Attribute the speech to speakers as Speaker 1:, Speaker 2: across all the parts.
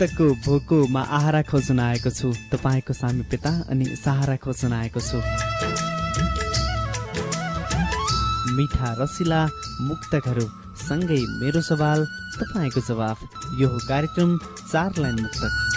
Speaker 1: मुक्तको भोकोमा आहारा खोज्न आएको छु। तपाईँको सामी पिता अनि सहारा खोज्न आएको छु। मिठा रसिला मुक्तकहरू सँगै मेरो सवाल तपाईँको जवाफ। यो कार्यक्रम चार लाइन मुक्तक।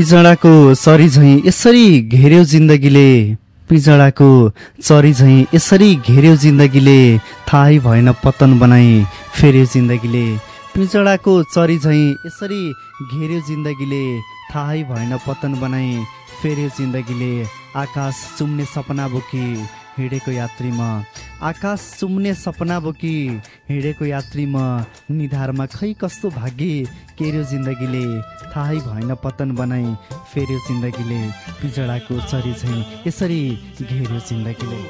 Speaker 1: पिजडाको सरी झैँ यसरी घेर्यो जिन्दगीले। पिजडाको चरी झैँ यसरी घेर्यो जिन्दगीले। थाहै भएन पतन बनाए फेर्यो जिन्दगीले। पिजडाको चरी झैँ यसरी घेर्यो जिन्दगीले। थाहै भएन पतन बनाए फेर्यो जिन्दगीले। आकाश चुम्ने सपना बोकी हिँडेको यात्री म आकाश चुम्ने सपना बोकी हिँडेको यात्री म निधारमा खै कस्तो भाग्य? केर्यो जिन्दगीले थाहै भएन पतन बनाई फेर्यो जिन्दगीले पिजडाको चरी झैँ यसरी घेर्यो जिन्दगीले।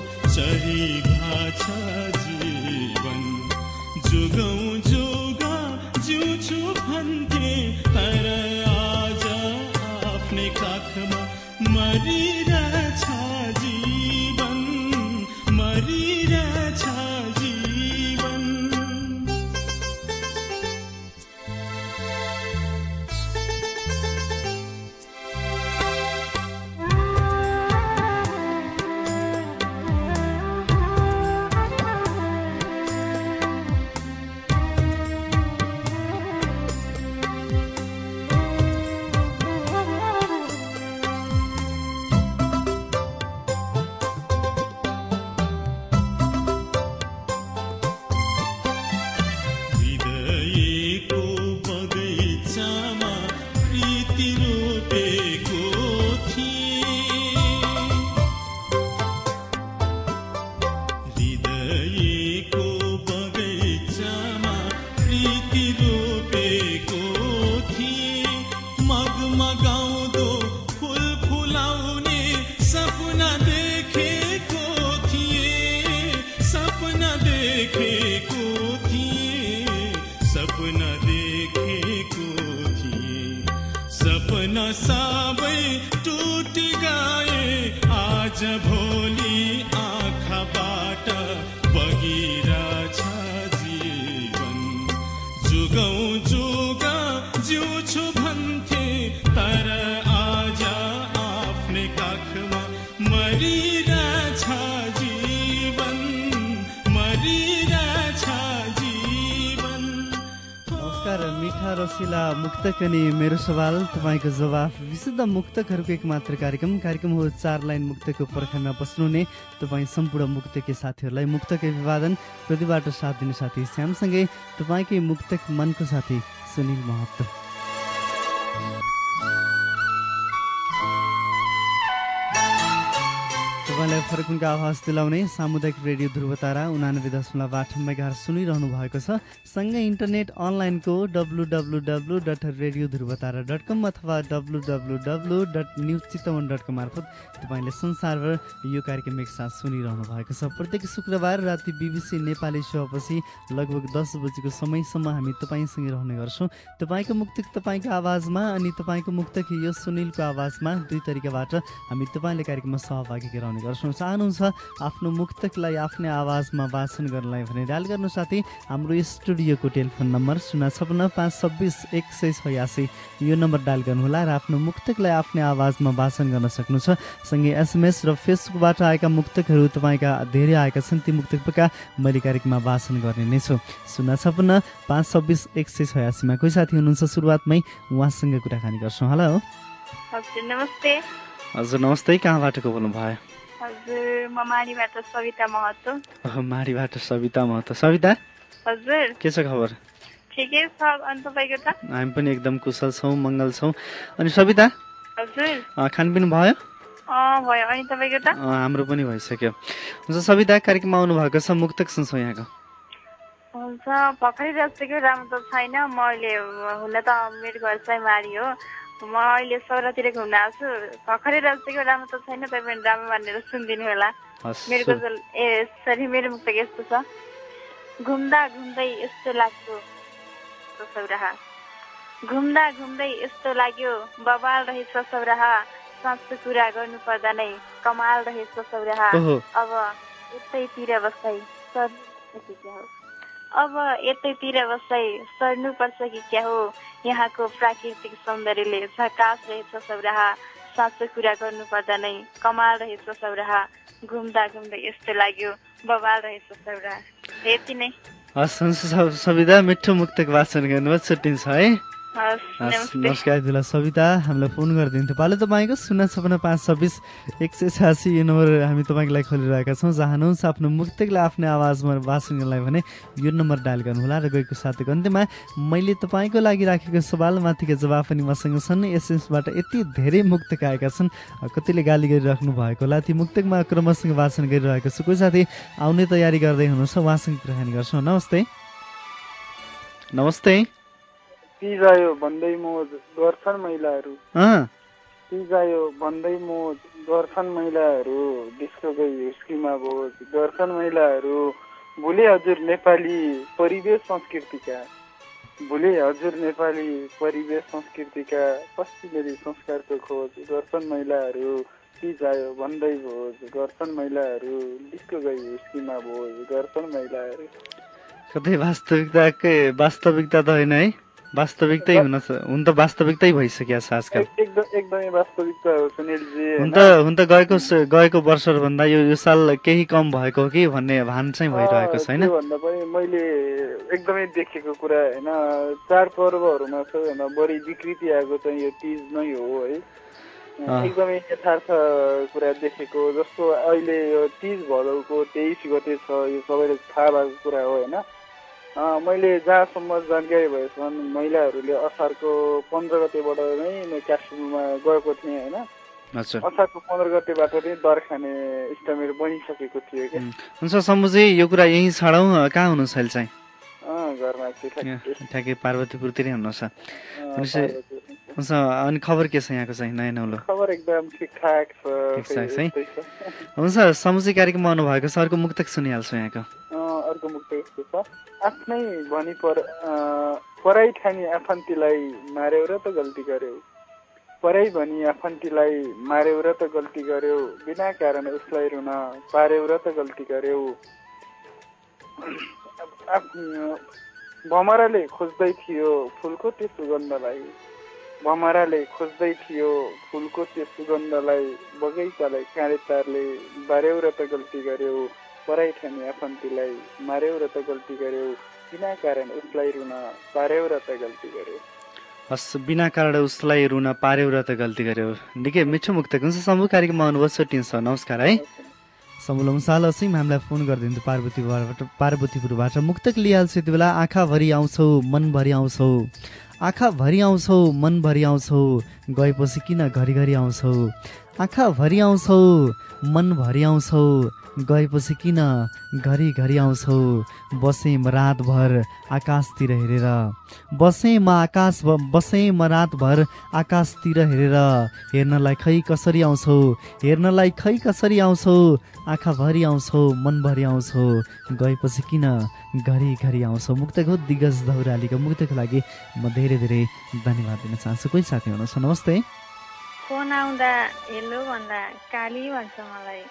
Speaker 1: ಕಿರು रसिला मुक्तक अनि मेरो सवाल तपाईँको जवाफ। विशुद्ध मुक्तकहरूको एक मात्र कार्यक्रम। कार्यक्रम हो चार लाइन मुक्तको पर्खाइमा बस्नुहुने तपाईँ सम्पूर्ण मुक्तकै साथीहरूलाई मुक्तकै अभिवादन। प्रतिबाट साथ दिने साथी श्यामसँगै तपाईँकै मुक्तक मनको साथी सुनिल महत्व। फर्कुनको आवाज दिलाउने सामुदायिक रेडियो ध्रुवतारा उनानब्बे दशमलव आठ मेगाहर सुनिरहनु भएको छ। सँगै इन्टरनेट अनलाइनको W W W dot radio Dhruvatara dot com अथवा W W W dot news Chitwan dot com मार्फत तपाईँले संसारभर यो कार्यक्रम एकसाथ सुनिरहनु भएको छ। प्रत्येक शुक्रबार राति बिबिसी नेपाली सोपछि लगभग दस बजीको समयसम्म हामी तपाईँसँगै रहने गर्छौँ। तपाईँको मुक्तक तपाईँको आवाजमा अनि तपाईँको मुक्तक यो सुनिलको आवाजमा दुई तरिकाबाट हामी तपाईँले कार्यक्रममा सहभागी गराउने गर्छौँ। चाहनुहुन्छ आफ्नो मुक्तकलाई आफ्नै आवाजमा वाचन गर्नलाई भने डायल गर्नु साथै हाम्रो स्टुडियोको टेलिफोन नम्बर शून्य छपन्न पाँच छब्बिस एक सय छयासी। यो नम्बर डायल गर्नुहोला र आफ्नो मुक्तकलाई आफ्नै आवाजमा वाचन गर्न सक्नुहुन्छ। सँगै एसएमएस र फेसबुकबाट आएका मुक्तकहरू तपाईँका धेरै आएका छन् ती मुक्तकका मैले कार्यक्रममा वाचन गर्ने नै छु। शून्य छपन्न पाँच छब्बिस एक सय छयासीमा कोही साथी हुनुहुन्छ सुरुवातमै उहाँसँग कुराकानी गर्छौँ। हेलो।
Speaker 2: हजुर नमस्ते।
Speaker 1: हजुर नमस्ते। कहाँबाट को बोल्नु भयो
Speaker 2: हजुर म माडीबाट सविता महतो
Speaker 1: ओहो, माडीबाट सविता महतो सविता
Speaker 2: हजुर
Speaker 1: के छ खबर
Speaker 2: ठिकै छ अनि तपाईँको त
Speaker 1: हामी पनि एकदम कुशल छौँ मङ्गल छौँ अनि सविता
Speaker 2: हजुर
Speaker 1: खानपिन भयो
Speaker 2: भयो अनि तपाईँको त
Speaker 1: हाम्रो पनि भइसक्यो हुन्छ सविता कार्यक्रममा आउनुभएको छ मुक्तक सुन्छौँ यहाँको
Speaker 2: हुन्छ भर्खरै जस्तोको राम्रो त छैन म अहिले हुन त मेरो घर चाहिँ मारी हो म अहिले सौरातिर घुम्न आएको छु भर्खरै जस्तोको राम्रो त छैन तपाईँ पनि राम्रो भनेर सुनिदिनु होला मेरो गजल ए सरी मेरो मुक्तक यस्तो छ घुम्दा घुम्दै यस्तो लाग्यो ससौराहा घुम्दा घुम्दै यस्तो लाग्यो बबाल रहेछ सौराहा साँचो कुरा गर्नु पर्दा नै कमाल रहेछ सौराहा अब सर्नु कि क्या हो अब यतैतिर बसाइ सर्नु पर्छ कि क्या हो? यहाँको प्राकृतिक सौन्दर्यले झकास रहेछ सौराहा। साँचो कुरा गर्नु पर्दा नै कमाल रहेछ सौराहा। घुम्दा घुम्दै यस्तो लाग्यो बबाल रहेछ सौराहा। यति नै।
Speaker 1: हस् हुन्छ सविता मिठो मुक्तक वाचन गर्नुभयो छुट्टिन्छ है। नमस्कार दिला सविता। हामीलाई फोन गरिदिन्थ्यो पालो तपाईँको शून्य छपन्न पाँच छब्बिस एक सय छ्यासी यो नम्बर हामी तपाईँको लागि खोलिरहेका छौँ। चाहनुहुन्छ आफ्नो मुक्तकलाई आफ्नो आवाजमा वाचन गर्नलाई भने यो नम्बर डायल गर्नुहोला र गएको साथीको अन्त्यमा मैले तपाईँको लागि राखेको सवाल माथिको जवाफ पनि मसँग छन्। एसएमएसबाट यति धेरै मुक्तक आएका छन्। कतिले गाली गरिराख्नु भएको होला। ती मुक्तकमा क्रमसँग वाचन गरिरहेको छु। कोही साथी आउने तयारी गर्दै हुनुहुन्छ। उहाँसँग कुराकानी गर्छौँ। नमस्ते। नमस्ते।
Speaker 3: गयो भन्दै मोज गर्छन् महिलाहरू। गयो भन्दै मोज गर्छन् महिलाहरू। डिस्को गई हिस्कीमा भोज गर्छन् महिलाहरू। भुले हजुर नेपाली परिवेश संस्कृतिका। भुले हजुर नेपाली परिवेश संस्कृतिका पश्चिमेली संस्कारको खोज गर्छन् महिलाहरू। ती जायो भन्दै भोज गर्छन् महिलाहरू। डिस्को गई हिस्कीमा भोज गर्छन् महिलाहरू।
Speaker 1: कतै वास्तविकताकै वास्तविकता त होइन है। वास्तविकतै हुन हुन त वास्तविकतै भइसकेको छ आजकल
Speaker 3: एक- एकदम एकदमै वास्तविकता हो सुनिलजी
Speaker 1: हुन? त हुन त गएको गएको वर्षहरूभन्दा यो यो साल केही कम भएको हो कि भन्ने भान चाहिँ भइरहेको छ होइन
Speaker 3: त्योभन्दा पनि मैले एकदमै देखेको कुरा होइन चाडपर्वहरूमा सबैभन्दा बढी विकृति आएको चाहिँ यो तिज नै हो है। एकदमै यथार्थ कुरा देखेको जस्तो अहिले यो तिज भदौको तेइस गते छ यो सबैले थाहा भएको कुरा हो होइन मैले जहाँसम्म जानकारी भएसम्म महिलाहरूले असारको पन्ध्र गतेबाट नै म काठमाडौँमा गएको थिएँ होइन? असारको पन्ध्र गतेबाट नै दर खाने इष्टमेर बनिसकेको थियो क्या।
Speaker 1: हुन्छ सम्मुजी यो कुरा यहीँ छाडौँ कहाँ हुनुहुन्छ अहिले चाहिँ?
Speaker 3: घरमा ठ्याक्कै।
Speaker 1: पार्वतीपुरतिरै हुनुहुन्छ। हुन्छ अनि खबर के छ यहाँको चाहिँ नयाँ नौलो?
Speaker 3: खबर एकदम ठिकठाक छ
Speaker 1: ठिकठाक छ। हुन्छ समुची कार्यक्रममा आउनुभएको छ अर्को मुक्तक सुनिहाल्छु यहाँको।
Speaker 3: अर्को मुक्त यस्तो छ? आफ्नै भनी पर पराई ठानी आफन्तीलाई मार्यौ र त गल्ती गर्यौ। पराई भनी आफन्तीलाई मार्यौ र त गल्ती गर्यौ बिना कारण उसलाई रुन पार्यौ र त गल्ती गर्यौ। भमराले खोज्दै थियो फुलको त्यो सुगन्धलाई भमराले खोज्दै थियो फुलको त्यो सुगन्धलाई बगैँचालाई काँडे तारले बार्यौ र त गल्ती गर्यौ पराई ठानी आफन्तीलाई मार्यौ र त गल्ती गर्यौ बिना कारण उसलाई रुन पार्यौ र त गल्ती गर्यौ।
Speaker 1: हस् बिना कारण उसलाई रुन पार्यौ र त गल्ती गर्यो। निकै मिठो मुक्तक हुन्छ समूह कार्यक्रममा आउनुभयो छुट्टिन्छ नमस्कार है। समूल साल असिम हामीलाई फोन गरिदिन्थ्यो पार्वतीपुरबाट पार्वतीपुरबाट मुक्तक लिइहाल्छु। यति बेला आँखाभरि आउँछौ मनभरि आउँछौ। आँखाभरि आउँछौ मनभरि आउँछौ गएपछि किन घरिघरि आउँछौ? आँखाभरि आउँछौ मनभरि आउँछौ गएपछि किन घरिघरि आउँछौ? बसेँ म रातभर आकाशतिर हेरेर। बसेँ म आकाश बसेँ म रातभर आकाशतिर हेरेर। हेर्नलाई खै कसरी आउँछौ? हेर्नलाई खै कसरी आउँछौ? आँखाभरि आउँछौ मनभरि आउँछौ? गएपछि किन घरिघरि आउँछौ? मुक्तक दिग्गज दौरालीको मुक्तको लागि म धेरै धेरै धन्यवाद दिन चाहन्छु। कोही साथी हुनुहुन्छ? नमस्ते।
Speaker 2: फोन आउँदा हेलो भन्दा काली भन्छ मलाई।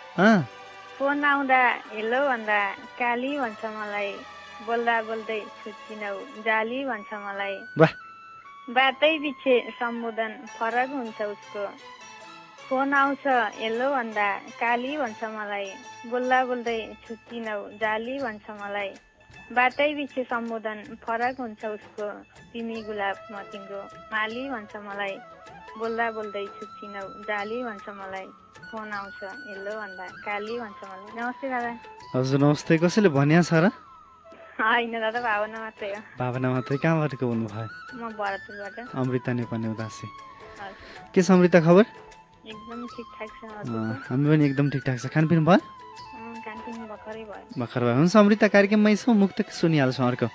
Speaker 2: फोन आउँदा हेलो भन्दा काली भन्छ मलाई। बोल्दा बोल्दै छुट्टिनौ। जाली भन्छ मलाई। बाटै पछि सम्बोधन। फरक हुन्छ उसको। फोन आउँछ हेलो भन्दा काली भन्छ मलाई। बोल्दा बोल्दै छुट्टिनौ। जाली भन्छ मलाई। बाटै पछि सम्बोधन। फरक हुन्छ उसको। तिमी गुलाब म तिम्रो माली भन्छ मलाई। बोल्दा बोल्दै छुट्टिनौ जाली भन्छ मलाई। फोन आउँछ हेलो भन्दा काली भन्छ मलाई। नमस्ते दादा।
Speaker 1: हजुर नमस्ते। कसैले भनिया छ र?
Speaker 2: होइन दादा भावना मात्रै हो।
Speaker 1: भावना मात्रै। कहाँबाट बोल्नु भयो?
Speaker 2: म भरतपुरबाट।
Speaker 1: अमृता नेपाली उदासी। के छ अमृता खबर?
Speaker 2: एकदम ठिकठाक छ।
Speaker 1: हामी पनि एकदम ठिकठाक छ। खानपिन भयो?
Speaker 2: भर्खरै भयो।
Speaker 1: हुन्छ अमृता कार्यक्रममै छौँ मुक्त सुनिहाल्छौँ अर्को।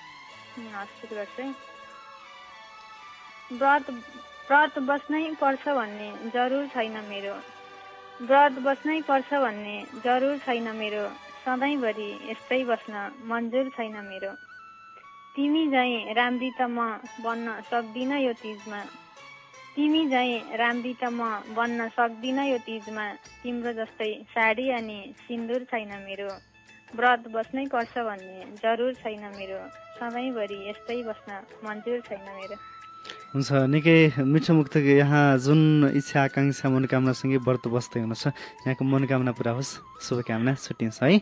Speaker 2: व्रत व्रत बस्नै पर्छ भन्ने जरुर छैन मेरो। व्रत बस्नै पर्छ भन्ने जरुर छैन मेरो। सधैँभरि यस्तै बस्न मन्जुर छैन मेरो। तिमी झैँ राम्री त म बन्न सक्दिनँ यो तिजमा। तिमी झैँ राम्री त म बन्न सक्दिनँ यो तिजमा। तिम्रो जस्तै साडी अनि सिन्दुर छैन मेरो। व्रत बस्नै पर्छ भन्ने जरुर छैन मेरो। सधैँभरि यस्तै बस्न मन्जुर छैन मेरो।
Speaker 1: हुन्छ निकै मिठो मुक्त यहाँ जुन इच्छा आकाङ्क्षा मनोकामनासँगै व्रत बस्दै हुनुहुन्छ यहाँको मनोकामना पुरा होस्। शुभकामना छुट्टिन्छ है।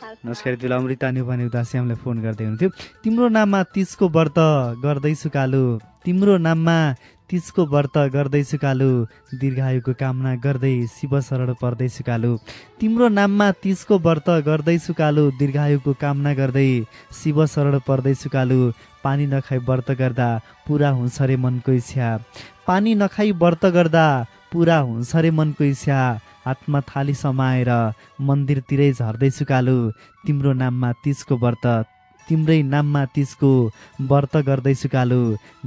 Speaker 1: नमस्कार बेला अमृता न्युपाने उदासी हामीलाई फोन गर्दै हुनुहुन्थ्यो। तिम्रो नाममा तिजको व्रत गर्दैछु कालु। तिम्रो नाममा तिजको व्रत गर्दैछु कालु। दीर्घायुको कामना गर्दै शिव शरण पर्दैछु कालु। तिम्रो नाममा तिजको व्रत गर्दैछु कालु। दीर्घायुको कामना गर्दै शिव शरण पर्दैछु कालु। पानी नखाई व्रत गर्दा पुरा हुन्छ रे मनको इच्छा। पानी नखाई व्रत गर्दा पुरा हुन्छ रे मनको इच्छा। हातमा थाली समाएर मन्दिरतिरै झर्दैछु कालु। तिम्रो नाममा तिजको व्रत तिम्रै नाममा तिजको व्रत गर्दैछु कालु।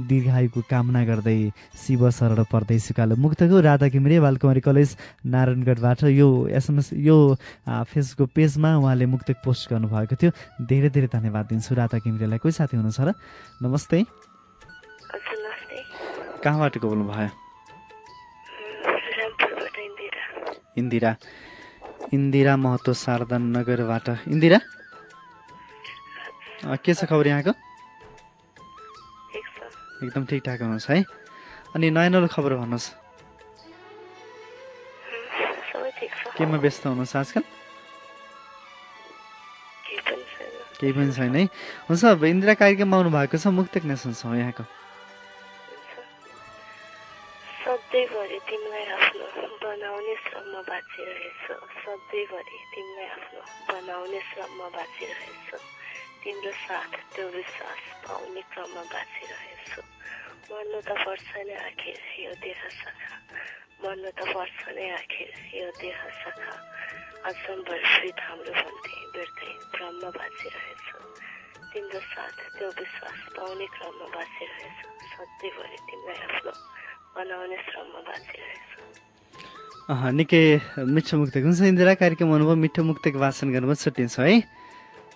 Speaker 1: दीर्घायुको कामना गर्दै शिव शरण पर्दैछु कालु। मुक्तको राधा घिमिरे बालकुमारी कलेज नारायणगढबाट यो एसएमएस यो फेसबुक पेजमा उहाँले मुक्तक पोस्ट गर्नुभएको थियो। धेरै धेरै धन्यवाद दिन्छु राधा घिमिरेलाई कोही साथी हुनुहुन्छ र? नमस्ते। कहाँबाट बोल्नु
Speaker 4: इन्दिरा।
Speaker 1: इन्दिरा महतो शारदा नगरबाट। इन्दिरा? के छ खबर यहाँको? एकदम ठिकठाक हुनुहुन्छ है। अनि नयाँ नौलो खबर भन्नुहोस्। केमा व्यस्त हुनुहुन्छ आजकल?
Speaker 4: केही पनि छैन।
Speaker 1: है। हुन्छ अब इन्दिरा कार्यक्रममा आउनु भएको छ। मुक्तक नै सुन्छौँ यहाँको।
Speaker 4: बनाउने श्रममा बाँचिरहेछु सधैँभरि तिमीलाई आफ्नो बनाउने श्रममा बाँचिरहेछु तिम्रो साथ त्यो विश्वास पाउने क्रममा बाँचिरहेछु मर्नु त पर्छ नै आखिर यो देह सखा। मर्नु त पर्छ नै आखिर यो देह सखा। अचम्बर फिट हाम्रो भन्थे बिर्दै भ्रममा बाँचिरहेछु तिम्रो साथ त्यो विश्वास पाउने क्रममा बाँचिरहेछु सधैँभरि तिमीलाई आफ्नो बनाउने श्रममा बाँचिरहेछु
Speaker 1: निकै मिठो मुक्तक हुन्छ इन्दिरा कार्यक्रम आउनुभयो मिठो मुक्तक वाचन गर्नुभयो छुट्टिन्छ है।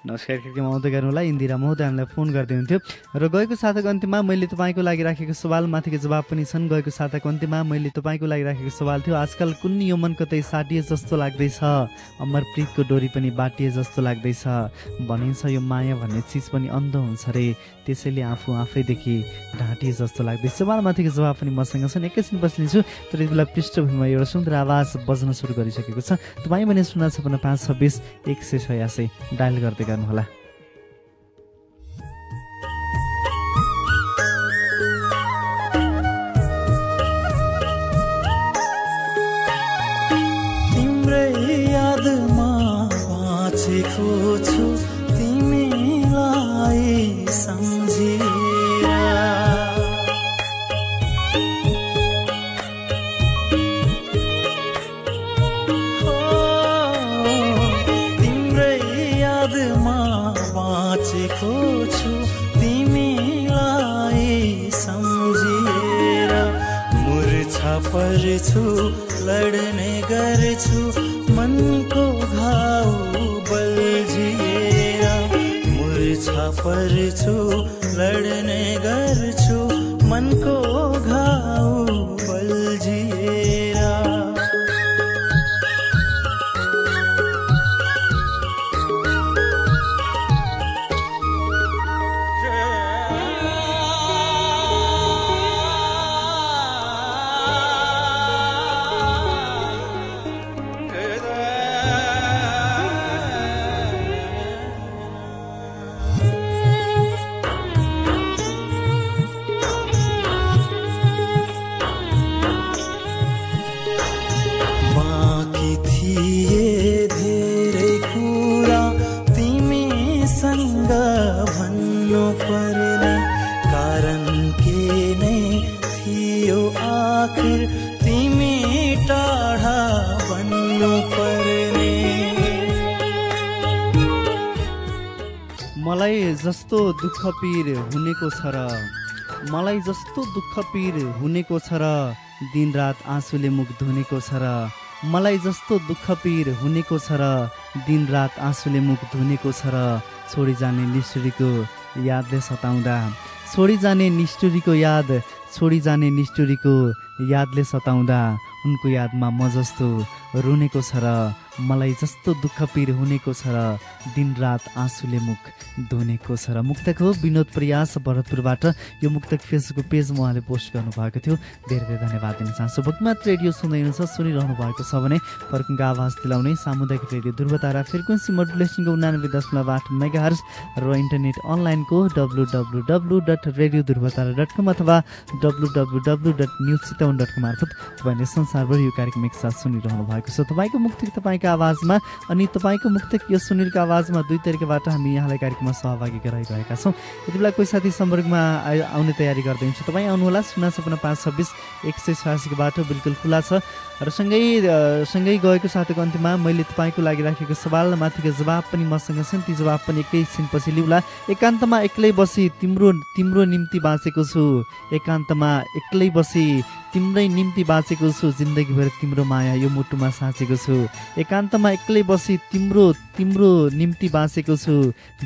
Speaker 1: नमस्कार कार्यक्रम आउँदै गर्नुलाई इन्दिरा महोदय हामीलाई फोन गर्दै हुन्थ्यो र गएको साताको अन्त्यमा मैले तपाईँको लागि राखेको सवाल माथिको जवाब पनि छन्। गएको साताको अन्त्यमा मैले तपाईँको लागि राखेको सवाल थियो आजकल कुन यो मन कतै साटिए जस्तो लाग्दैछ? अमरप्रीतको डोरी पनि बाटिए जस्तो लाग्दैछ। भनिन्छ यो माया भन्ने चिज पनि अन्ध हुन्छ रे। त्यसैले आफू आफैदेखि ढाँटिए जस्तो लाग्दैछ। सवालमाथिको जवाब पनि मसँग छन्। एकैछिन पछि लिन्छु तर यति बेला पृष्ठभूमिमा एउटा सुन्दर आवाज बज्न सुरु गरिसकेको छ। तपाईँ भने सुना छपन्न पाँच छब्बिस एक सय छयासी डायल गर्दै गर्नुहोला
Speaker 5: तिम्रै पर्छु लड्ने गर्छु। मनको घाउ बल्झिएर। मुर्छा पर्छु लड्ने गर्छु। मनको
Speaker 1: जस्तो दुःख पीर हुनेको छ र मलाई जस्तो दुःख पीर हुनेको छ र दिनरात आँसुले मुख धुनेको छ र मलाई जस्तो दुःख पीर हुनेको छ र दिनरात आँसुले मुख धुनेको छ र छोडी जाने निष्ठुरीको यादले सताउँदा। छोडी जाने निष्ठुरीको याद छोडी जाने निष्ठुरीको यादले सताउँदा। उनको यादमा म जस्तो रुनेको छ र मलाई जस्तो दुःख पीर हुनेको छ र दिनरात आँसुले मुख धुनेको छ र मुक्तक हो विनोद प्रयास भरतपुरबाट। यो मुक्तक फेसबुक पेजमा उहाँले पोस्ट गर्नुभएको थियो। धेरै धेरै धन्यवाद दिन चाहन्छु भक्तमात रेडियो सुन्दै हुनुहुन्छ सुनिरहनु भएको छ भने फर्किङको आवाज दिलाउने सामुदायिक रेडियो ध्रुवतारा फ्रिक्वेन्सी मोडुलेसनको उनानब्बे दशमलव आठ मेगा र इन्टरनेट अनलाइनको W W W dot radio Dhruvatara dot com अथवा W W W dot news Chitwan dot com मार्फत तपाईँले संसारभर यो कार्यक्रम एकसाथ सुनिरहनु भएको छ। तपाईँको मुक्तक तपाईँको आवाजमा अनि तपाईँको मुक्तक यो सुनिलको आवाजमा दुई तरिकाबाट हामी यहाँलाई कार्यक्रममा सहभागी गराइरहेका छौँ। यति बेला कोही साथी सम्पर्कमा आउने तयारी गर्दै हुन्छ तपाईँ आउनुहोला शून्य सपन्न पाँच छब्बिस एक सय छयासीको बाटो बिल्कुल खुला छ। र सँगै सँगै गएको साथीको अन्त्यमा मैले तपाईँको लागि राखेको सवाल माथिको जवाब पनि मसँग छन्। ती जवाब पनि एकैछिनपछि लिउँला। एकान्तमा एक्लै बसी तिम्रो तिम्रो निम्ति बाँचेको छु। एकान्तमा एक्लै बसी तिम्रै निम्ति बाँचेको छु जिन्दगीभर तिम्रो माया यो मुटुमा साँचेको छु। एकान्तमा एक्लै बसी तिम्रो तिम्रो निम्ति बाँचेको छु।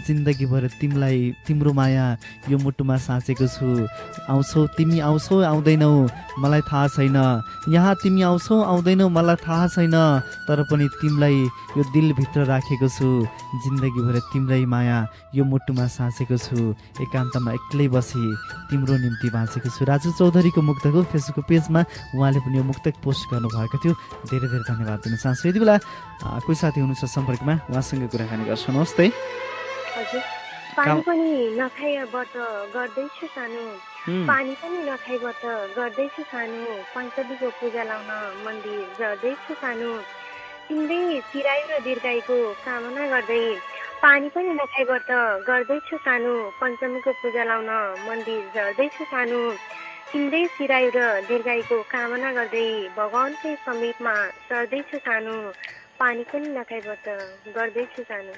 Speaker 1: जिन्दगीभर तिमीलाई तिम्रो माया यो मुटुमा साँचेको छु। आउँछौ तिमी आउँछौ आउँदैनौ मलाई थाहा छैन। यहाँ तिमी आउँछौ आउँदैनौ मलाई थाहा छैन। तर पनि तिमीलाई यो दिलभित्र राखेको छु। जिन्दगीभर तिम्रै माया यो मुटुमा साँचेको छु। एकान्तमा एक्लै बसी तिम्रो निम्ति बाँचेको छु। राजु चौधरीको मुक्तको फेसबुक पेजमा उहाँले पनि यो मुक्तक पोस्ट गर्नुभएको थियो। धेरै धेरै धन्यवाद दिन चाहन्छु। यति बेला कोही साथी हुनुहुन्छ सम्पर्कमा? उहाँसँग कुराकानी गर्छु नमस्ते।
Speaker 6: पानी पनि नखाइबाट गर्दैछु सानो। पञ्चमीको पूजा लाउन मन्दिर गर्दैछु सानो। तिम्रै चिरायु र दीर्घायुको कामना गर्दै पानी पनि नखाइबाट गर्दैछु सानो। पञ्चमीको पूजा लाउन मन्दिर झर्दैछु सानो। तिम्रै चिरायु र दीर्घायुको कामना गर्दै भगवान्कै समीपमा सर्दैछु सानो पानी पनि नखाइबाट गर्दैछु सानो।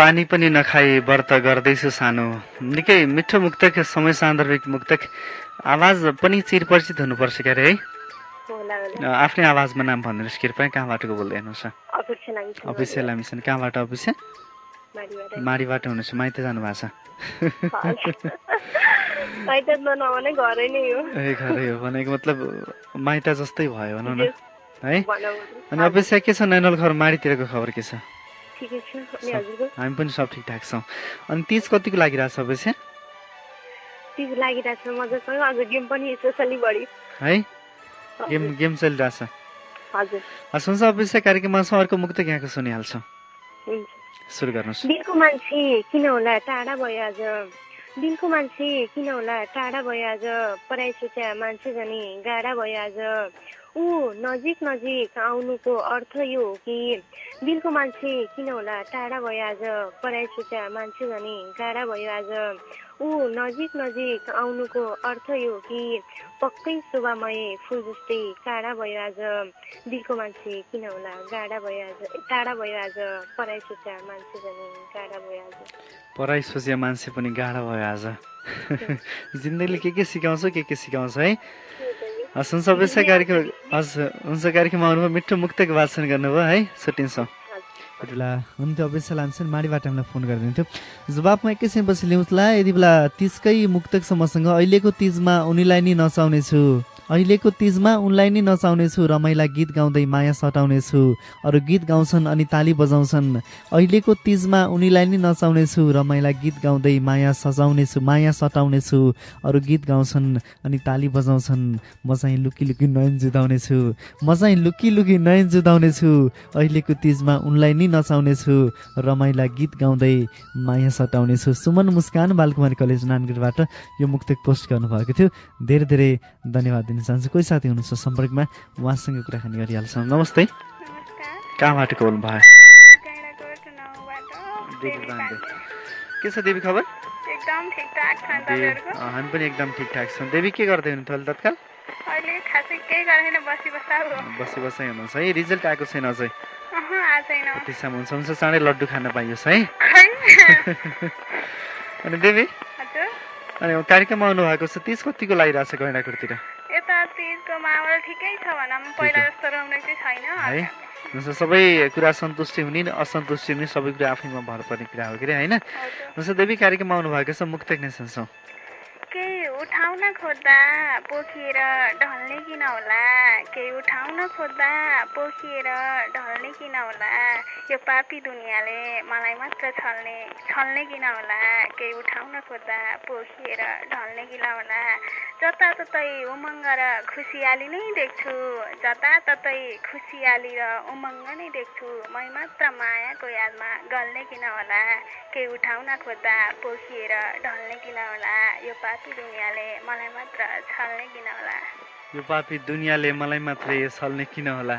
Speaker 1: पानी पनि नखाई व्रत गर्दैछु सानो। निकै मिठो मुक्तक समय सान्दर्भिक मुक्तक। आवाज पनि चिरपरिचित हुनुपर्छ क्यारे है? आफ्नै आवाजमा नाम भनिदिनुहोस् कृपया कहाँबाटको बोल्दै हुनुहुन्छ? अफिसियल लामिसन कहाँबाट अफिसियल?
Speaker 6: माडीबाट
Speaker 1: हुनुहुन्छ। माइत जानु भएको छ
Speaker 6: माइत त नभने घरै नै हो।
Speaker 1: ए घरै हो भनेको मतलब माइत जस्तै भयो भनौँ न। है? अनि अपेक्षा के छ? नैनल घर माडीतिरको खबर के छ? हामी पनि सब ठिकठाक छौँ। अनि तिज कतिको लागिरहेको छ अपेक्षा?
Speaker 6: चिज लागिरहेको छ मजासँग। आज गेम पनि स्पेसली बढी
Speaker 1: है? गेम गेम चलिरहेछ
Speaker 6: हजुर।
Speaker 1: हस् हुन्छ अपेक्षा कार्यक्रममा छौँ। अर्को मुक्त यहाँको सुनिहाल्छौँ।
Speaker 6: हुन्छ।
Speaker 1: सुरु गर्नुहोस्।
Speaker 6: दिलको मान्छे किन होला? टाढा भयो आज। दिलको मान्छे किन होला? टाढा भयो आज। पढाइ सोच्या मान्छे झनै गाडा भयो आज। ऊ नजिक नजिक आउनुको अर्थ यो हो कि दिलको मान्छे किन होला? टाढा भयो आज। सोच्या मान्छे झनै गाडा भयो आज। ऊ नजिक नजिक आउनुको अर्थ यो कि पक्कै शोभामय फुल जस्तै काँडा भयो आज दिलको मान्छे किन होला? गाडा भयो आज टाढा भयो आज पढाइ सोच्या मान्छे झनै गाडा भयो आज।
Speaker 1: पढाइ सोचे मान्छे पनि गाढा भयो आज। जिन्दगीले के के सिकाउँछ के के सिकाउँछ है? हस् हुन्छ कार्यक्रम हस् हुन्छ कार्यक्रममा आउनुभयो। मिठो मुक्तको वाचन गर्नुभयो है? छुट्टिन्छौँ बेला हुन्थ्यो अवश्य माडीबाट हामीलाई फोन गरिदिन्थ्यो जवाबमा एकैछिनपछि ल्याउँला यति बेला तिजकै मुक्तक मसँग अहिलेको तिजमा उनीलाई नि नचाउनेछु। अहिलेको तिजमा उनलाई नै नचाउनेछु रमाइला गीत गाउँदै माया सटाउनेछु। अरू गीत गाउँछन् अनि ताली बजाउँछन्। अहिलेको तिजमा उनीलाई नै नचाउनेछु रमाइला गीत गाउँदै माया सजाउनेछु माया सटाउनेछु। अरू गीत गाउँछन् अनि ताली बजाउँछन्। म चाहिँ लुकी लुकी नयन जुदाउनेछु। म चाहिँ लुकी लुकी नयन जुदाउनेछु। अहिलेको तिजमा उनलाई नै नचाउनेछु रमाइला गीत गाउँदै माया सटाउनेछु सुमन मुस्कान बालकुमारी कलेज नानगढबाट यो मुक्तक पोस्ट गर्नुभएको थियो। धेरै धेरै धन्यवाद दिन चाहन्छु। कोही साथी हुनुहुन्छ सम्पर्कमा? उहाँसँग कुराकानी गरिहाल्छौँ। नमस्ते। कहाँबाट बोल्नु भयो?
Speaker 7: गैँडाकोट नौबाट
Speaker 1: देवी
Speaker 7: देवी
Speaker 1: पाण्डे
Speaker 7: पाण्डे।
Speaker 1: के छ देवी खबर? हामी पनि एकदम ठिकठाक छौँ। देवी के गर्दै हुनुहुन्थ्यो अहिले तत्काल?
Speaker 7: बसी
Speaker 1: बसाइ हुनुहुन्छ। है रिजल्ट आएको छैन अझै। कतिसम्म हुन्छ हुन्छ चाँडै लड्डु खान पाइयोस् है। अनि देवी? अनि कार्यक्रममा आउनु भएको छ तिज कतिको लागिरहेको छ गैँडाकोतिर
Speaker 7: यता तिजको माहौल ठिकै छ भनौँ पहिला जस्तो रौनक चाहिँ छैन।
Speaker 1: है? सबै कुरा सन्तुष्टि हुने असन्तुष्टि हुने सबै कुरा आफैमा भर पर्ने कुरा हो कि होइन? जस्तो देवी कार्यक्रममा आउनु भएको छ मुक्तक नै
Speaker 7: उठाउन खोज्दा पोखिएर ढल्ने किन होला केही उठाउन खोज्दा पोखिएर ढल्ने किन होला यो पापी दुनियाँले मलाई मात्र छल्ने छल्ने किन होला केही उठाउन खोज्दा पोखिएर ढल्ने किन होला जताततै उमङ्ग र खुसियाली नै देख्छु जताततै खुसियाली र उमङ्ग नै देख्छु मै मात्र मायाको यादमा गल्ने किन होला केही उठाउन खोज्दा पोखिएर ढल्ने किन होला यो पापी दुनियाँले मलाई मात्र छल्ने किन होला?
Speaker 1: यो पापी दुनियाँले मलाई मात्रै छल्ने किन होला।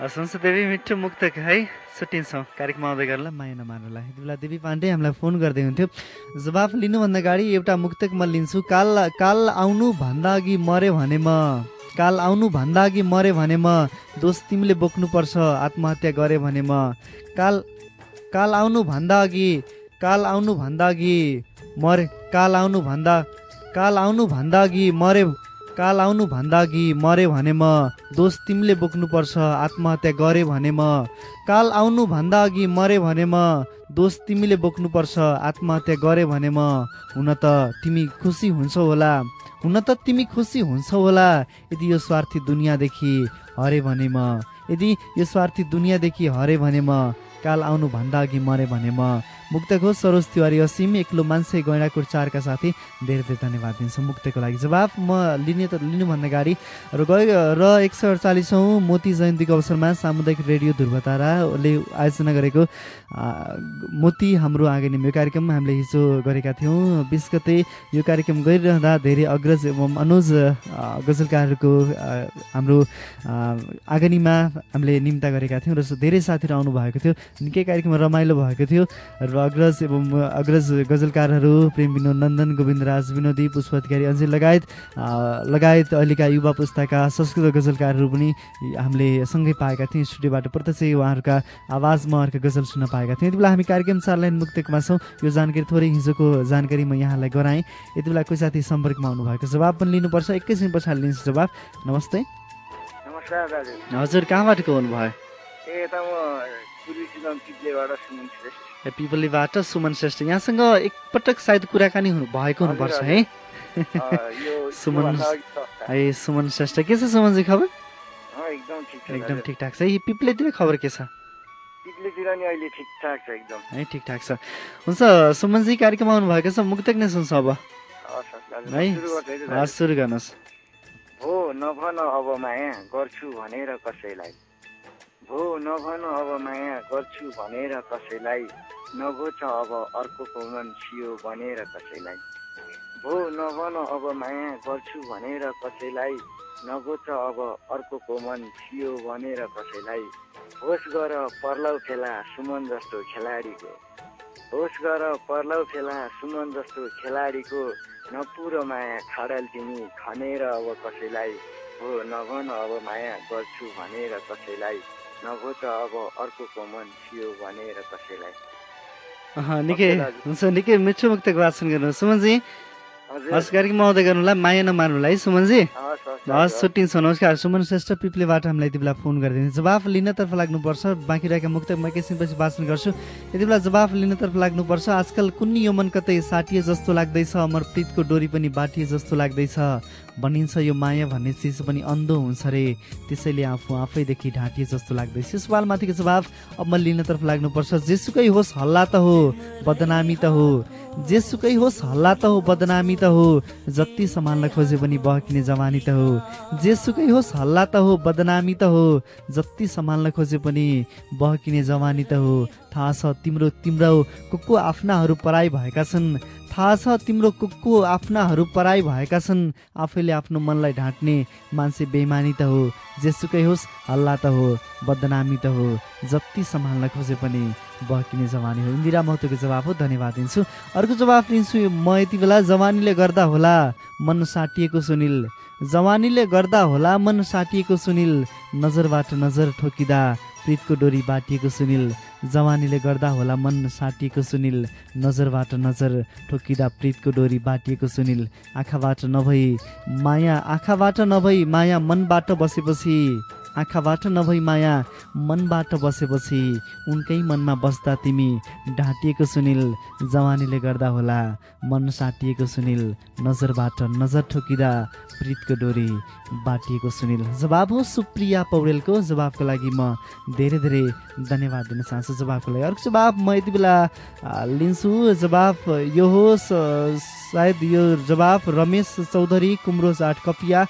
Speaker 1: हस् देवी मिठो मुक्तक है? छुट्टिन्छौँ। कार्यक्रम आउँदै गर्ला माया नमार्नुलाई यति बेला देवी पाण्डे हामीलाई फोन गर्दै हुन्थ्यो। जवाफ लिनुभन्दा अगाडि एउटा मुक्तक म लिन्छु। काल काल आउनु भन्दा अघि मरे भने म। काल आउनु भन्दा अघि मरे भने म। दोष तिमीले बोक्नुपर्छ। आत्महत्या गरे भने म। काल काल आउनु भन्दा अघि काल आउनु भन्दा अघि मरे काल आउनु भन्दा काल आउनु भन्दा अघि मरे काल आउनु भन्दा अघि मरे भने म दोष तिमीले बोक्नुपर्छ आत्महत्या गरे भने म। काल आउनु भन्दा अघि मरे भने म दोष तिमीले बोक्नुपर्छ आत्महत्या गरे भने म। हुन त तिमी खुसी हुन्छौ होला। हुन त तिमी खुसी हुन्छौ होला यदि यो स्वार्थी दुनियाँदेखि हरे भने म। यदि यो स्वार्थी दुनियाँदेखि हरे भने म काल आउनु भन्दा अघि मरे भने म। मुक्तको सरोज तिवारी असिम एक्लो मान्छे गैँडाकोट चारका साथी। धेरै धेरै धन्यवाद दिन्छु मुक्तको लागि। जवाब म लिने त लिनुभन्दा अगाडि र गए र एक सय अडचालिसौँ मोती जयन्तीको अवसरमा सामुदायिक रेडियो ध्रुवताराले आयोजना गरेको मोती हाम्रो आँगनीमा यो कार्यक्रम हामीले हिजो गरेका थियौँ। बिस गते यो कार्यक्रम गरिरहँदा धेरै अग्रज एवं अनुज गजलकारहरूको हाम्रो आँगनीमा हामीले निम्ता गरेका थियौँ। र धेरै साथीहरू आउनुभएको थियो। निकै कार्यक्रम रमाइलो भएको थियो। र अग्रज एवं अग्रज गजलकारहरू प्रेम विनोद नन्दन गोविन्द राज विनोदी पुष्प अधिकारी अझै लगायत लगायत अहिलेका युवा पुस्ताका संस्कृत गजलकारहरू पनि हामीले सँगै पाएका थियौँ। स्टुडियोबाट प्रत्यक्ष उहाँहरूका आवाजमा उहाँहरूका गजल सुन्न पाएका थियौँ। यति बेला हामी कार्यक्रम चार लाइन मुक्तकमा छौँ। यो जानकारी थोरै हिजोको जानकारी म यहाँलाई गराएँ। यति बेला कोही साथी सम्पर्कमा आउनुभएको जवाब पनि लिनुपर्छ। एकैछिन पछाडि लिन्छु जवाब। नमस्ते। हजुर कहाँबाट आउनुभयो
Speaker 8: ए यता म
Speaker 1: पिपलीबाट सुमन श्रेष्ठ यहाँसँग एकपटक सायद कुराकानी हुनु भएको हुनुपर्छ है? सुमन- है सुमन श्रेष्ठ के छ सुमनजी खबर?
Speaker 8: एकदम।
Speaker 1: ठिकठाक छ यी पिप्लेतिर खबर के छ? है ठिकठाक छ। हुन्छ सुमनजी कार्यक्रममा आउनुभएको छ मुक्तक नै सुन्छ अब। है?
Speaker 8: है।
Speaker 1: हस् सुरु गर्नुहोस्।
Speaker 8: भो नभन अब माया गर्छु भनेर कसैलाई। भो नभन अब माया गर्छु भनेर कसैलाई नघोच अब अर्कोको मन छियो भनेर कसैलाई। भो नभन अब माया गर्छु भनेर कसैलाई नघोच अब अर्कोको मन छियो भनेर कसैलाई। होस गर पर्लाउ फेला सुमन जस्तो खेलाडीको। होस गर पर्लाउ फेला सुमन जस्तो खेलाडीको नपुरो माया खडल तिमी खनेर अब कसैलाई। हो नभन अब माया गर्छु भनेर कसैलाई। नघोच अब अर्कोको मन थियो भनेर कसैलाई।
Speaker 1: निकै हुन्छ निकै मिठो मुक्तको वाचन गर्नुहोस् सुमनजी हस् कार्यक्रममा आउँदै गर्नुलाई माया नमार्नुलाई है सुमनजी।
Speaker 8: हस्
Speaker 1: छुट्टिन्छ नमस्कार सुमन श्रेष्ठ पिप्लेबाट हामीलाई यति बेला फोन गरिदिनु जवाफ लिनतर्फ लाग्नुपर्छ बाँकी रहेका मुक्त म एकैछिनपछि वाचन गर्छु। यति बेला जवाफ लिनतर्फ लाग्नुपर्छ आजकल कुन्नी यो मन कतै साटिए जस्तो लाग्दैछ अमर प्रीतको डोरी पनि बाटिए जस्तो लाग्दैछ। भनिन्छ यो माया भन्ने चिज पनि अन्धो हुन्छ रे। त्यसैले आफू आफैदेखि ढाँटिए जस्तो लाग्दैछ। सवालमाथिको जवाफ अब म लिनतर्फ लाग्नुपर्छ। जेसुकै होस् हल्ला त हो बदनामी त हो। जेसुकै होस् हल्ला त हो बदनामी त हो जति सम्हाल्न खोजे पनि बहकिने जवानी त हो। जेसुकै होस् हल्ला त हो बदनामी त हो जति सम्हाल्न खोजे पनि बहकिने जवानी त हो। थाहा छ तिम्रो तिम्रो को आफ्नाहरू पराई भएका छन्। थाहा छ तिम्रो को आफ्नाहरू पराई भएका छन्। आफैले आफ्नो मनलाई ढाँट्ने मान्छे बेमानी त हो। जेसुकै होस् हल्ला त हो बदनामी त हो जति सम्हाल्न खोजे पनि बहकिने जवानी हो। इन्दिरा महतोको जवाब हो धन्यवाद दिन्छु। अर्को जवाफ दिन्छु म यति बेला जवानीले गर्दा होला मन साटिएको सुनिल। जवानीले गर्दा होला मन साटिएको सुनिल। नजरबाट नजर ठोकिँदा प्रितको डोरी बाटिएको सुनिल। जवानीले गर्दा होला मन साटिएको सुनिल। नजरबाट नजर ठोकिँदा प्रितको डोरी बाटिएको सुनिल। आँखाबाट नभई माया आँखाबाट नभई माया मनबाट बसेपछि आँखाबाट नभई माया मनबाट बसेपछि उनकै मनमा बस्दा तिमी ढाँटिएको सुनिल जवानीले गर्दा होला मन साटिएको सुनिल नजरबाट नजर ठोकिँदा प्रितको डोरी बाटिएको सुनिल। जवाब हो सुप्रिया पौडेलको। जवाबको लागि म धेरै धेरै धन्यवाद दिन चाहन्छु जवाबको लागि। अर्को जवाब म यति बेला लिन्छु। जवाब यो हो सायद यो जवाब रमेश चौधरी कुमरोज आठ कपिया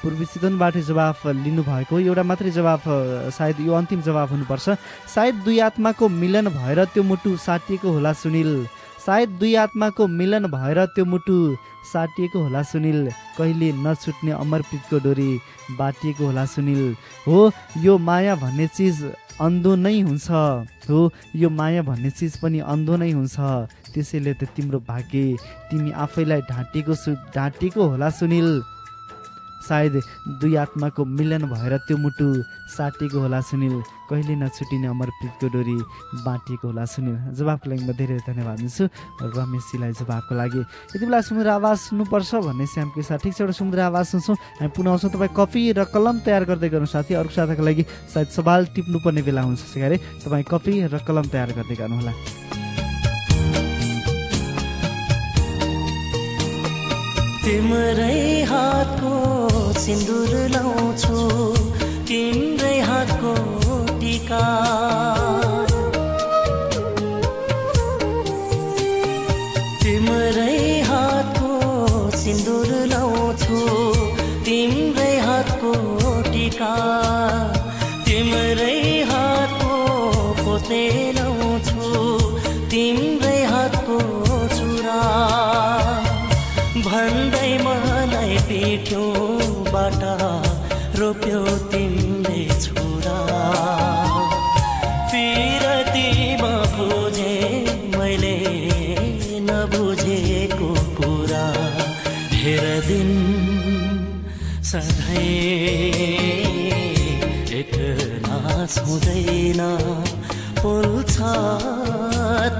Speaker 1: पूर्वी सिदनबाट जवाफ लिनुभएको। एउटा मात्रै जवाफ अ, सायद यो अन्तिम जवाब हुनुपर्छ। सायद दुई आत्माको मिलन भएर त्यो मुटु साटिएको होला सुनिल। सायद दुई आत्माको मिलन भएर त्यो मुटु साटिएको होला सुनिल। कहिले नछुट्ने अमरप्रीतको डोरी बाटिएको होला सुनिल। हो यो माया भन्ने चिज अन्धो नै हुन्छ। हो यो माया भन्ने चिज पनि अन्धो नै हुन्छ। त्यसैले त तिम्रो भाग्य तिमी आफैलाई ढाँटेको सु ढाँटेको होला सुनिल। सायद दुई आत्माको मिलन भएर त्यो मुटु साटिएको होला सुनिल। कहिले नछुटिने अमरप्रीतको डोरी बाटिएको होला सुनिल। जवाबको लागि म धेरै धन्यवाद दिन्छु। रमेशजीलाई जवाबको लागि। यति बेला सुन्दर आवाज सुन्नुपर्छ भन्ने श्यामको साथ। ठिक छ एउटा सुन्दर आवाज सुन्छौँ। हामी पुनः आउँछौँ। तपाईँ कपी र कलम तयार गर्दै गर्नु साथी। अर्को साथीको लागि सायद सवाल टिप्नुपर्ने बेला हुन्छ सिकारे तपाईँ कपी र कलम तयार गर्दै गर्नुहोला।
Speaker 9: तिम्रै हातको सिन्दुर लाउँछु। तिम्रै हातको टिका। हुँदैन पुल्छ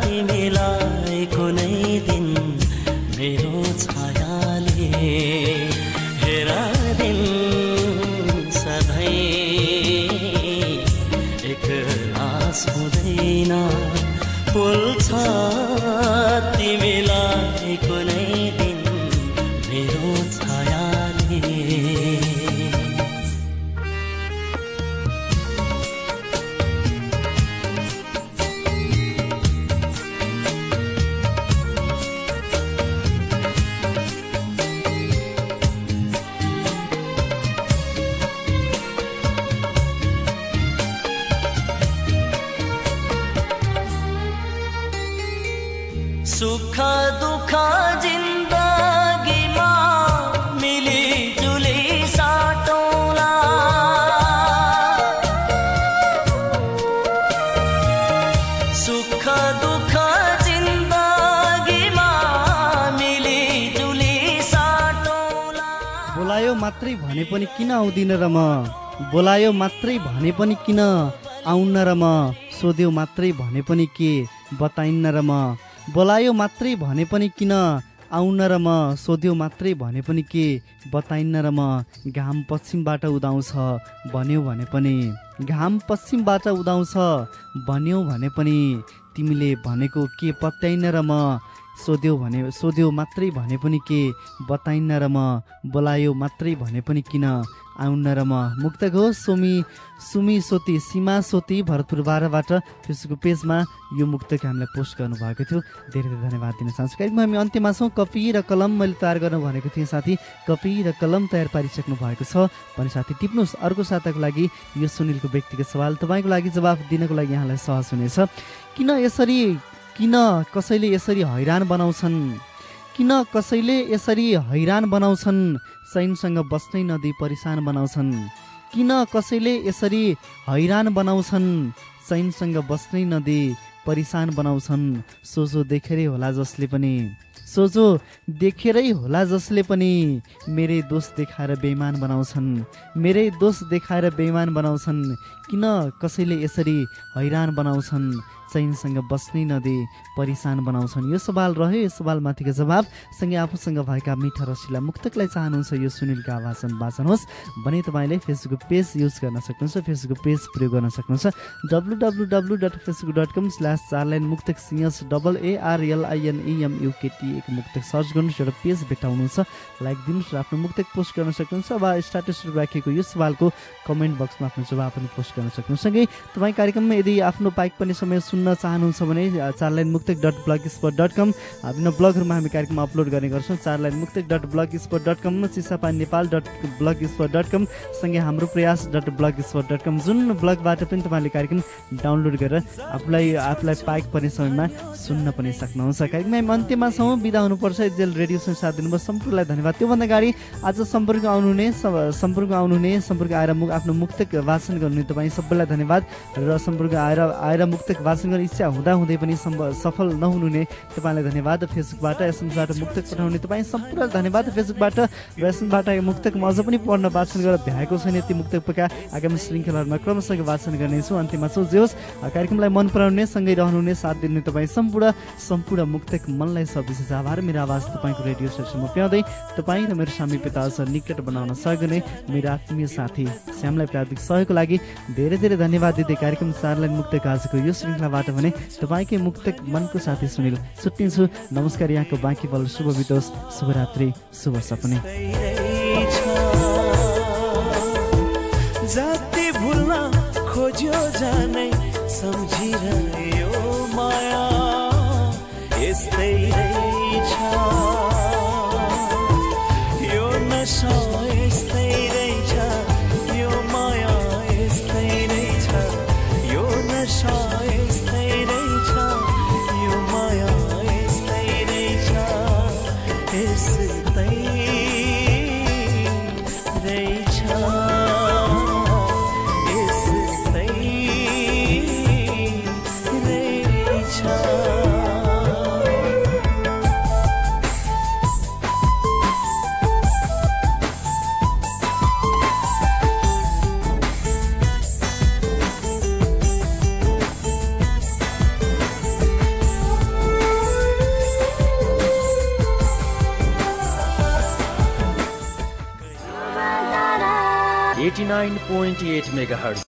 Speaker 9: तिमीलाई कुनै
Speaker 1: मात्रै भने पनि किन आउँदिन र म? बोलायो मात्रै भने पनि किन आउन्न र म? सोध्यो मात्रै भने पनि के बताइन्न र म? बोलायो मात्रै भने पनि किन आउन र म? सोध्यो मात्रै भने पनि के बताइन्न र म? घाम पश्चिमबाट उदाउँछ भन्यो भने पनि। घाम पश्चिमबाट उदाउँछ भन्यो भने पनि। तिमीले भनेको के पत्याइन र म? सोध्यो भने सोध्यो मात्रै भने पनि के? बताइन्न र म बोलायो मात्रै भने पनि किन? आउन्न र म मुक्तक हो सोमी सुमी सोती सीमा सोती भरतपुर बाह्रबाट फेसबुक पेजमा यो मुक्तक हामीलाई पोस्ट गर्नुभएको थियो। धेरै धेरै धन्यवाद दिन चाहन्छु। कार्यक्रममा हामी अन्त्यमा छौँ। कपी र कलम मैले तयार गर्नु भनेको थिएँ साथी। कपी र कलम तयार पारिसक्नु भएको छ। भने साथी टिप्नुहोस् अर्को साताको लागि यो सुनिलको व्यक्तिगत सवाल। तपाईँको लागि जवाफ दिनको लागि यहाँलाई सहज हुनेछ। किन यसरी किन कसैले यसरी हैरान बनाउँछन्? किन कसैले यसरी हैरान बनाउँछन्? सैनसँग बस्नै नदी परिसान बनाउँछन्। किन कसैले यसरी हैरान बनाउँछन्? सैनसँग बस्नै नदी परिसान बनाउँछन्। सोझो देखेरै होला जसले पनि। सोझो देखेरै होला जसले पनि मेरै दोष देखाएर बेइमान बनाउँछन्। मेरै दोष देखाएर बेइमान बनाउँछन्। किन कसैले यसरी हैरान बनाउँछन् चैनसँग बस्नै नदे परिसान बनाउँछन्? यो सवाल रह्यो यो सवालमाथिको जवाब सँगै आफूसँग भएका मिठा रसिला मुक्तकलाई चाहनुहुन्छ यो सुनिलका आवासन वाचन होस् भने तपाईँले फेसबुक पेज युज गर्न सक्नुहुन्छ फेसबुक पेज प्रयोग गर्न सक्नुहुन्छ। W W W dot Facebook dot com slash चारलाइन मुक्तक सिएस डबल एआरएलआइएनइएमयुकेटी एक मुक्तक सर्च गर्नुहोस् एउटा पेज भेटाउनुहुन्छ लाइक दिनुहोस् र आफ्नो मुक्तक पोस्ट गर्न सक्नुहुन्छ वा स्टाटसहरू राखिएको यो सवालको कमेन्ट बक्समा आफ्नो जवाब पनि पोस्ट गर्न सक्नुहुन्छ सँगै तपाईँ कार्यक्रममा यदि आफ्नो बाइक पनि समय सुन्न चाहनुहुन्छ भने चार लाइन मुक्तक dot blog spot dot com विभिन्न ब्लगहरूमा हामी कार्यक्रम अपलोड गर्ने गर्छौँ। चार लाइन मुक्तक dot blog spot dot com चिसापा Nepal dot blog spot dot com सँगै हाम्रो प्रयास dot blog spot dot com जुन ब्लगबाट पनि तपाईँले कार्यक्रम डाउनलोड गरेर आफूलाई आफूलाई पाइक पर्ने समयमा सुन्न पनि सक्नुहुन्छ। कार्यक्रम हामी अन्त्यमा छौँ। बिदा हुनुपर्छ। जेल रेडियोसँग साथ दिनुभयो सम्पूर्णलाई धन्यवाद। त्योभन्दा अगाडि आज सम्पर्क आउनुहुने सम्पर्क आउनुहुने सम्पर्क आएर आफ्नो मुक्तक वाचन गर्नुहुने तपाईँ सबैलाई धन्यवाद। र सम्पर्क आएर आएर मुक्तक वाचन गर्ने इच्छा हुँदाहुँदै पनि सफल नहुनुहुने तपाईँलाई धन्यवाद। फेसबुकबाट एसएमबाट मुक्तक पठाउने तपाईँ सम्पूर्णलाई धन्यवाद। फेसबुकबाट र एसएमबाट मुक्तक म अझ पनि पढ्न वाचन गरेर भ्याएको छैन। ती मुक्तकका आगामी श्रृङ्खलाहरूमा क्रमशः वाचन गर्नेछु। अन्त्यमा छु जे होस् कार्यक्रमलाई मन पराउने सँगै रहनुहुने साथ दिने तपाईँ सम्पूर्ण सम्पूर्ण मुक्तक मनलाई सब विशेष आभार। मेरो आवाज तपाईँको रेडियो सेटसम्म पुर्याउँदै तपाईँ र मेरो स्वामी पितासँग निकट बनाउन सक्ने मेरो आत्मीय साथी श्यामलाई प्राविधिक सहयोगको लागि धेरै धेरै धन्यवाद दिँदै कार्यक्रम चारलाइन मुक्तक आजको यो श्रृङ्खलाबाट भने तपाईँकै मुक्तक मनको साथी सुनिल छुट्टिन्छु नमस्कार यहाँको बाँकी पल शुभ बितोस्। शुभरात्रि शुभ सपने।
Speaker 5: माया।
Speaker 10: 9.8 MHz